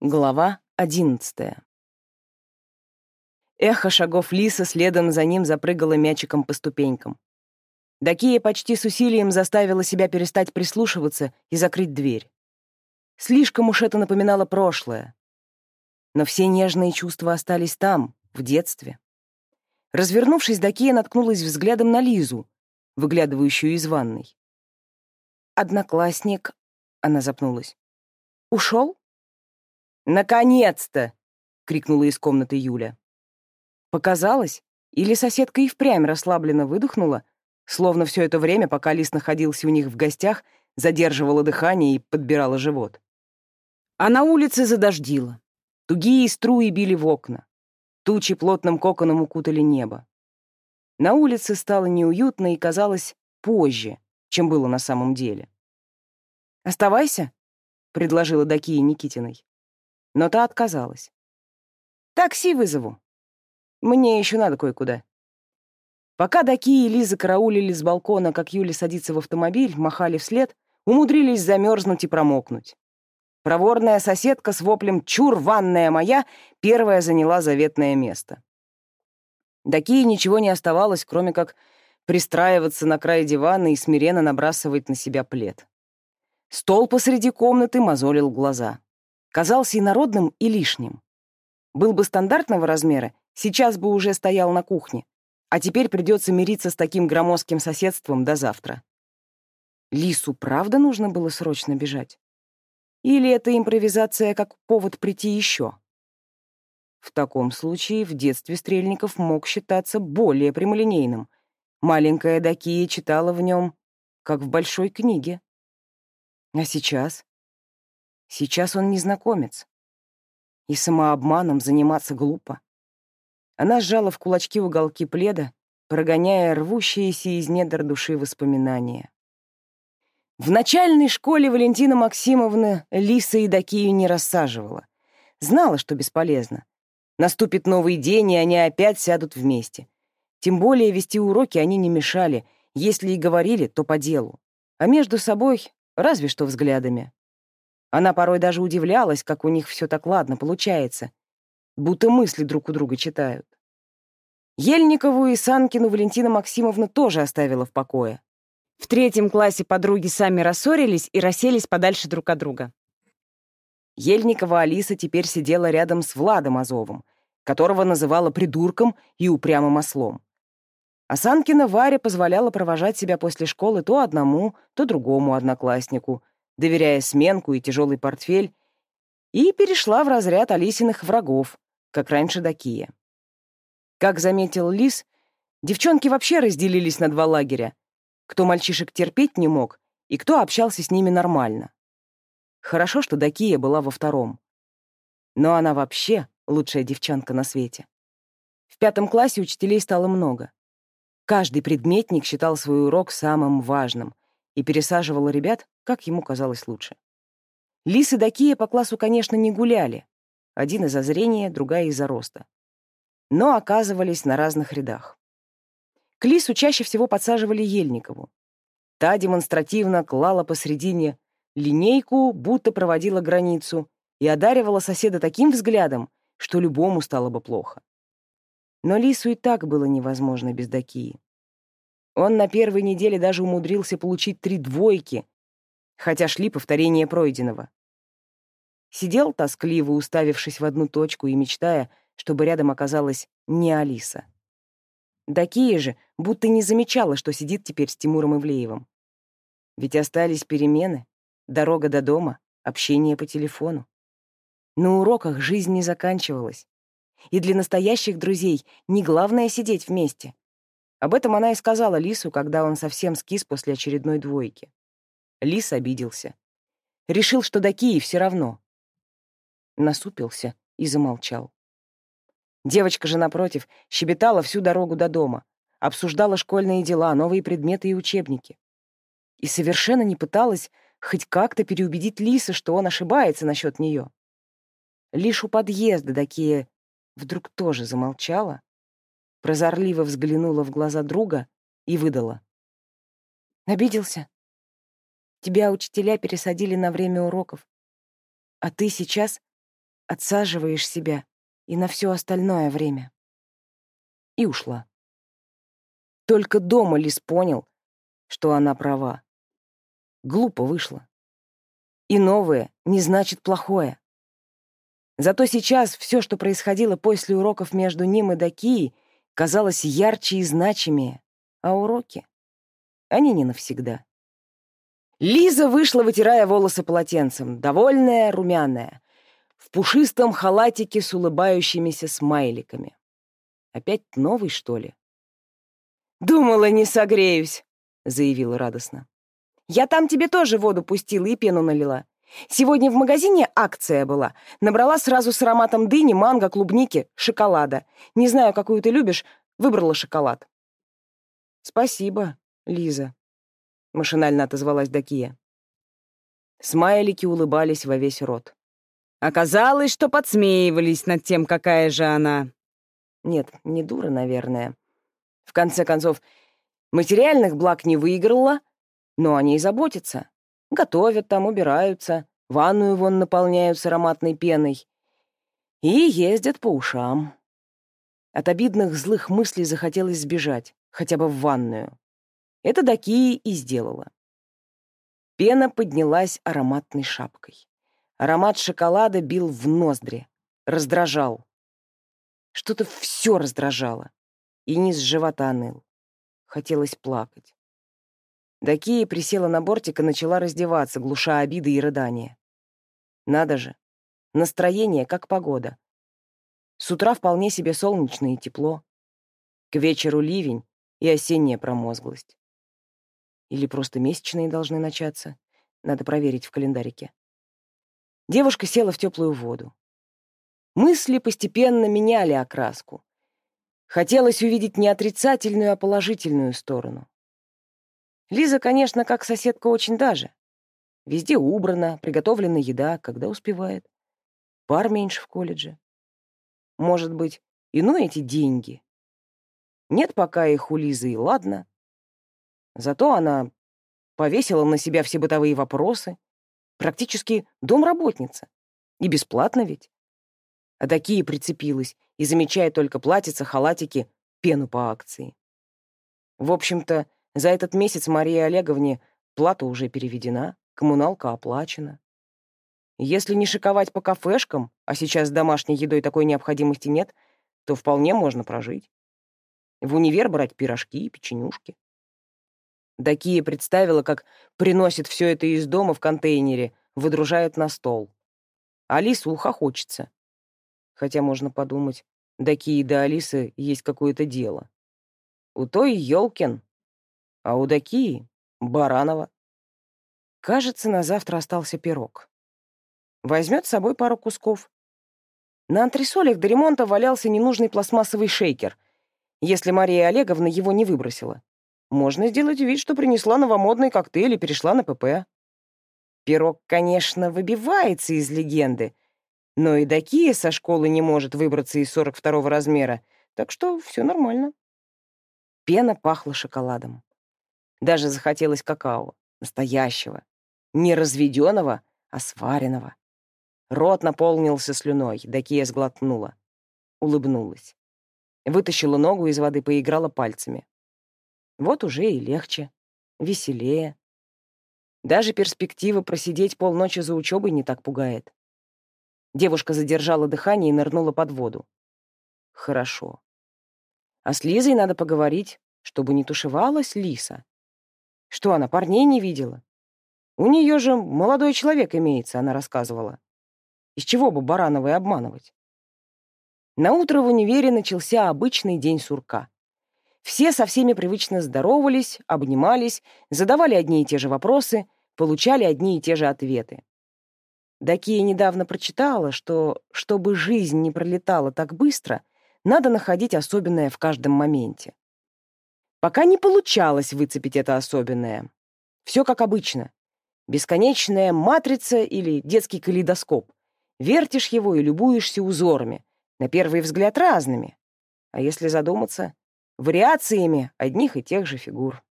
Глава одиннадцатая. Эхо шагов Лиса следом за ним запрыгало мячиком по ступенькам. Дакия почти с усилием заставила себя перестать прислушиваться и закрыть дверь. Слишком уж это напоминало прошлое. Но все нежные чувства остались там, в детстве. Развернувшись, Дакия наткнулась взглядом на Лизу, выглядывающую из ванной. «Одноклассник...» — она запнулась. «Ушел?» «Наконец-то!» — крикнула из комнаты Юля. Показалось, или соседка и впрямь расслабленно выдохнула, словно все это время, пока Лис находился у них в гостях, задерживала дыхание и подбирала живот. А на улице задождило. Тугие струи били в окна. Тучи плотным коконом укутали небо. На улице стало неуютно и казалось позже, чем было на самом деле. «Оставайся», — предложила Дакия Никитиной но та отказалась. «Такси вызову. Мне еще надо кое-куда». Пока Даки и Лиза караулили с балкона, как Юля садится в автомобиль, махали вслед, умудрились замерзнуть и промокнуть. Проворная соседка с воплем «Чур, ванная моя!» первая заняла заветное место. Даки ничего не оставалось, кроме как пристраиваться на край дивана и смиренно набрасывать на себя плед. Стол посреди комнаты мозолил глаза казался инородным и лишним. Был бы стандартного размера, сейчас бы уже стоял на кухне, а теперь придется мириться с таким громоздким соседством до завтра. Лису правда нужно было срочно бежать? Или это импровизация как повод прийти еще? В таком случае в детстве Стрельников мог считаться более прямолинейным. Маленькая Дакия читала в нем, как в большой книге. А сейчас? Сейчас он незнакомец. И самообманом заниматься глупо. Она сжала в кулачки уголки пледа, прогоняя рвущиеся из недр души воспоминания. В начальной школе Валентина Максимовна Лиса и Дакию не рассаживала. Знала, что бесполезно. Наступит новый день, и они опять сядут вместе. Тем более вести уроки они не мешали, если и говорили, то по делу. А между собой разве что взглядами. Она порой даже удивлялась, как у них все так ладно получается, будто мысли друг у друга читают. Ельникову и Санкину Валентина Максимовна тоже оставила в покое. В третьем классе подруги сами рассорились и расселись подальше друг от друга. Ельникова Алиса теперь сидела рядом с Владом Азовым, которого называла придурком и упрямым ослом. А Санкина Варя позволяла провожать себя после школы то одному, то другому однокласснику, доверяя сменку и тяжелый портфель, и перешла в разряд Алисиных врагов, как раньше Дакия. Как заметил Лис, девчонки вообще разделились на два лагеря, кто мальчишек терпеть не мог и кто общался с ними нормально. Хорошо, что Дакия была во втором. Но она вообще лучшая девчонка на свете. В пятом классе учителей стало много. Каждый предметник считал свой урок самым важным и пересаживал ребят как ему казалось лучше. Лис и Дакия по классу, конечно, не гуляли. Один из-за зрения, другая из-за роста. Но оказывались на разных рядах. К Лису чаще всего подсаживали Ельникову. Та демонстративно клала посредине линейку, будто проводила границу, и одаривала соседа таким взглядом, что любому стало бы плохо. Но Лису и так было невозможно без Дакии. Он на первой неделе даже умудрился получить три двойки хотя шли повторения пройденного. Сидел тоскливо, уставившись в одну точку и мечтая, чтобы рядом оказалась не Алиса. Дакия же будто не замечала, что сидит теперь с Тимуром Ивлеевым. Ведь остались перемены, дорога до дома, общение по телефону. На уроках жизнь не заканчивалась. И для настоящих друзей не главное сидеть вместе. Об этом она и сказала Лису, когда он совсем скис после очередной двойки. Лис обиделся. Решил, что до Киев все равно. Насупился и замолчал. Девочка же, напротив, щебетала всю дорогу до дома, обсуждала школьные дела, новые предметы и учебники. И совершенно не пыталась хоть как-то переубедить Лиса, что он ошибается насчет нее. Лишь у подъезда Дакия вдруг тоже замолчала, прозорливо взглянула в глаза друга и выдала. «Обиделся? Тебя учителя пересадили на время уроков. А ты сейчас отсаживаешь себя и на все остальное время. И ушла. Только дома Лис понял, что она права. Глупо вышло. И новое не значит плохое. Зато сейчас все, что происходило после уроков между ним и Дакией, казалось ярче и значимее, а уроки? Они не навсегда. Лиза вышла, вытирая волосы полотенцем, довольная, румяная, в пушистом халатике с улыбающимися смайликами. Опять новый, что ли? «Думала, не согреюсь», — заявила радостно. «Я там тебе тоже воду пустила и пену налила. Сегодня в магазине акция была. Набрала сразу с ароматом дыни, манго, клубники, шоколада. Не знаю, какую ты любишь, выбрала шоколад. Спасибо, Лиза, машинально отозвалась Дакия. Смайлики улыбались во весь рот. Оказалось, что подсмеивались над тем, какая же она. Нет, не дура, наверное. В конце концов, материальных благ не выиграла, но о ней заботятся. Готовят там, убираются, ванную вон наполняют с ароматной пеной. И ездят по ушам. От обидных злых мыслей захотелось сбежать, хотя бы в ванную. Это Дакии и сделала. Пена поднялась ароматной шапкой. Аромат шоколада бил в ноздри, раздражал. Что-то все раздражало, и низ живота ныл. Хотелось плакать. Дакия присела на бортик и начала раздеваться, глуша обиды и рыдания. Надо же, настроение как погода. С утра вполне себе солнечно и тепло. К вечеру ливень и осенняя промозглость. Или просто месячные должны начаться. Надо проверить в календарике. Девушка села в теплую воду. Мысли постепенно меняли окраску. Хотелось увидеть не отрицательную, а положительную сторону. Лиза, конечно, как соседка очень даже. Везде убрана, приготовлена еда, когда успевает. Пар меньше в колледже. Может быть, и ну эти деньги. Нет пока их у Лизы, и ладно. Зато она повесила на себя все бытовые вопросы. Практически домработница. И бесплатно ведь. А такие прицепилась и замечает только платьица, халатики, пену по акции. В общем-то, за этот месяц Марии Олеговне плата уже переведена, коммуналка оплачена. Если не шиковать по кафешкам, а сейчас с домашней едой такой необходимости нет, то вполне можно прожить. В универ брать пирожки и печенюшки. Дакия представила, как приносит все это из дома в контейнере, выдружает на стол. Алиса ухохочется. Хотя можно подумать, Дакии до Алисы есть какое-то дело. У той Ёлкин а у Дакии — Баранова. Кажется, на завтра остался пирог. Возьмет с собой пару кусков. На антресолях до ремонта валялся ненужный пластмассовый шейкер, если Мария Олеговна его не выбросила. Можно сделать вид, что принесла новомодный коктейль и перешла на ПП. Пирог, конечно, выбивается из легенды, но и Дакия со школы не может выбраться из 42 размера, так что все нормально. Пена пахла шоколадом. Даже захотелось какао, настоящего, не разведенного, а сваренного. Рот наполнился слюной, Дакия сглотнула. Улыбнулась. Вытащила ногу из воды, поиграла пальцами. Вот уже и легче, веселее. Даже перспектива просидеть полночи за учебой не так пугает. Девушка задержала дыхание и нырнула под воду. Хорошо. А с Лизой надо поговорить, чтобы не тушевалась Лиса. Что она, парней не видела? У нее же молодой человек имеется, она рассказывала. Из чего бы Барановой обманывать? На утро в универе начался обычный день сурка. Все со всеми привычно здоровались, обнимались, задавали одни и те же вопросы, получали одни и те же ответы. Дакия недавно прочитала, что, чтобы жизнь не пролетала так быстро, надо находить особенное в каждом моменте. Пока не получалось выцепить это особенное. Все как обычно. Бесконечная матрица или детский калейдоскоп. Вертишь его и любуешься узорами, на первый взгляд разными. А если задуматься, вариациями одних и тех же фигур.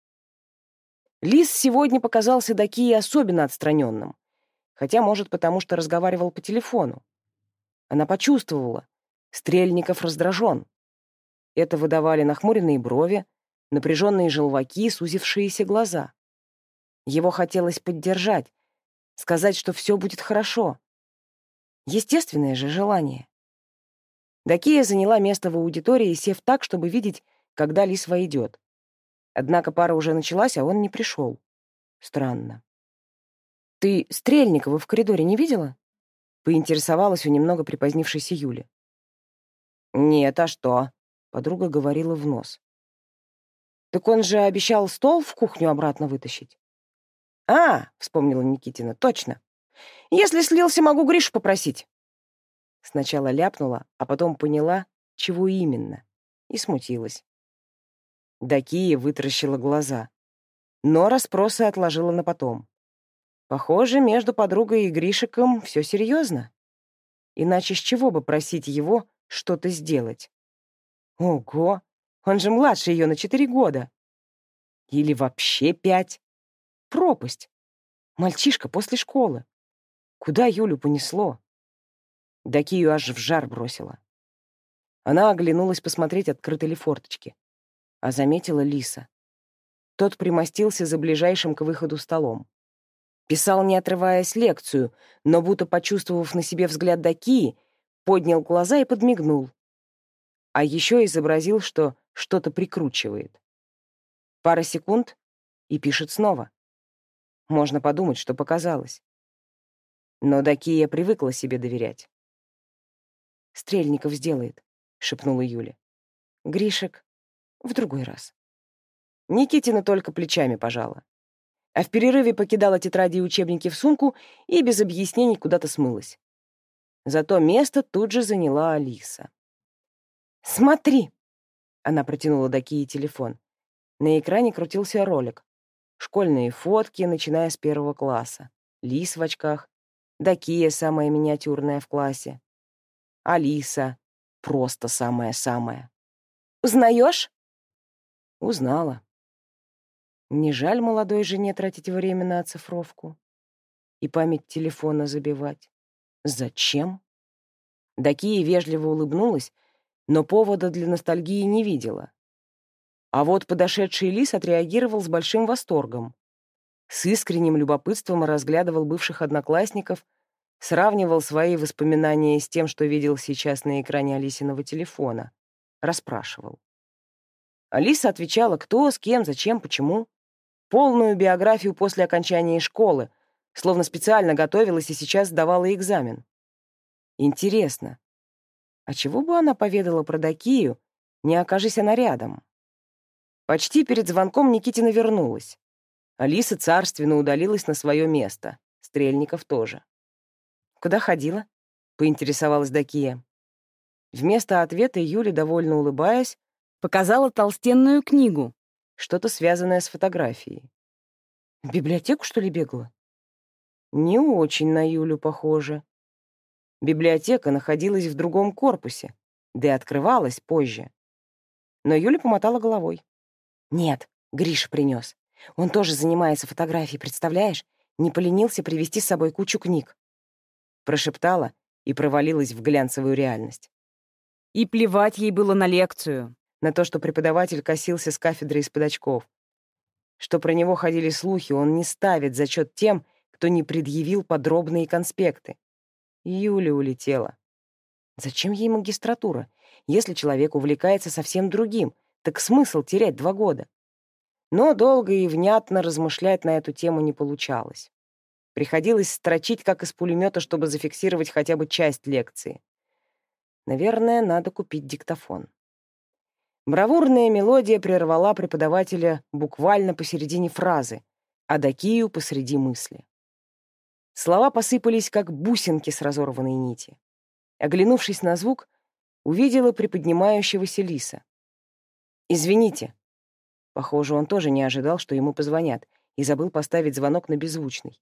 Лис сегодня показался Дакии особенно отстраненным, хотя, может, потому что разговаривал по телефону. Она почувствовала. Стрельников раздражен. Это выдавали нахмуренные брови, напряженные желваки, сузившиеся глаза. Его хотелось поддержать, сказать, что все будет хорошо. Естественное же желание. Дакия заняла место в аудитории, сев так, чтобы видеть, когда Лис войдет. Однако пара уже началась, а он не пришел. Странно. «Ты Стрельникова в коридоре не видела?» — поинтересовалась у немного припозднившейся Юли. «Нет, а что?» — подруга говорила в нос. «Так он же обещал стол в кухню обратно вытащить». «А!» — вспомнила Никитина. «Точно. Если слился, могу Гришу попросить». Сначала ляпнула, а потом поняла, чего именно, и смутилась. Дакия вытаращила глаза, но расспросы отложила на потом. Похоже, между подругой и Гришиком все серьезно. Иначе с чего бы просить его что-то сделать? Ого, он же младше ее на четыре года. Или вообще пять. Пропасть. Мальчишка после школы. Куда Юлю понесло? Дакию аж в жар бросила. Она оглянулась посмотреть, открыты ли форточки. А заметила Лиса. Тот примостился за ближайшим к выходу столом. Писал, не отрываясь, лекцию, но, будто почувствовав на себе взгляд Дакии, поднял глаза и подмигнул. А еще изобразил, что что-то прикручивает. Пара секунд — и пишет снова. Можно подумать, что показалось. Но Дакия привыкла себе доверять. «Стрельников сделает», — шепнула Юля. «Гришек в другой раз». Никитина только плечами пожала. А в перерыве покидала тетради и учебники в сумку и без объяснений куда-то смылась. Зато место тут же заняла Алиса. «Смотри!» — она протянула до Кии телефон. На экране крутился ролик. Школьные фотки, начиная с первого класса. Лис в очках. Дакия самая миниатюрная в классе. Алиса просто самая-самая. «Узнаешь?» Узнала. Не жаль молодой жене тратить время на оцифровку и память телефона забивать. Зачем? Дакия вежливо улыбнулась, но повода для ностальгии не видела. А вот подошедший Лис отреагировал с большим восторгом. С искренним любопытством разглядывал бывших одноклассников, сравнивал свои воспоминания с тем, что видел сейчас на экране Алисиного телефона, расспрашивал. Алиса отвечала, кто, с кем, зачем, почему полную биографию после окончания школы, словно специально готовилась и сейчас сдавала экзамен. Интересно, а чего бы она поведала про Дакию, не окажись она рядом? Почти перед звонком Никитина вернулась. Алиса царственно удалилась на свое место. Стрельников тоже. «Куда ходила?» — поинтересовалась Дакия. Вместо ответа Юля, довольно улыбаясь, показала толстенную книгу, что-то связанное с фотографией. В библиотеку, что ли, бегала? Не очень на Юлю похоже. Библиотека находилась в другом корпусе, да и открывалась позже. Но Юля помотала головой. «Нет, Гриш принес. Он тоже занимается фотографией, представляешь? Не поленился привезти с собой кучу книг». Прошептала и провалилась в глянцевую реальность. И плевать ей было на лекцию на то, что преподаватель косился с кафедры из-под очков. Что про него ходили слухи, он не ставит зачет тем, кто не предъявил подробные конспекты. Юля улетела. Зачем ей магистратура? Если человек увлекается совсем другим, так смысл терять два года? Но долго и внятно размышлять на эту тему не получалось. Приходилось строчить как из пулемета, чтобы зафиксировать хотя бы часть лекции. Наверное, надо купить диктофон. Бравурная мелодия прервала преподавателя буквально посередине фразы, а Дакию посреди мысли. Слова посыпались, как бусинки с разорванной нити. Оглянувшись на звук, увидела приподнимающегося лиса. «Извините». Похоже, он тоже не ожидал, что ему позвонят, и забыл поставить звонок на беззвучный.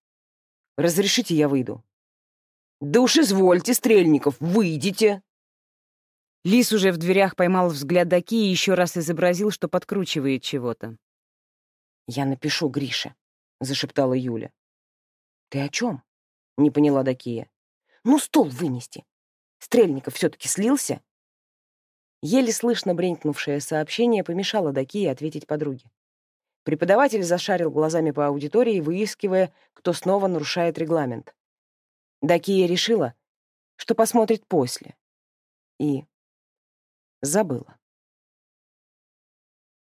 «Разрешите, я выйду?» «Да уж извольте, Стрельников, выйдите!» Лис уже в дверях поймал взгляд Даки и еще раз изобразил, что подкручивает чего-то. «Я напишу Грише», — зашептала Юля. «Ты о чем?» — не поняла Дакия. «Ну, стол вынести. Стрельников все-таки слился? Еле слышно бренькнувшее сообщение помешало Дакии ответить подруге. Преподаватель зашарил глазами по аудитории, выискивая, кто снова нарушает регламент. Дакия решила, что посмотрит после. И забыла.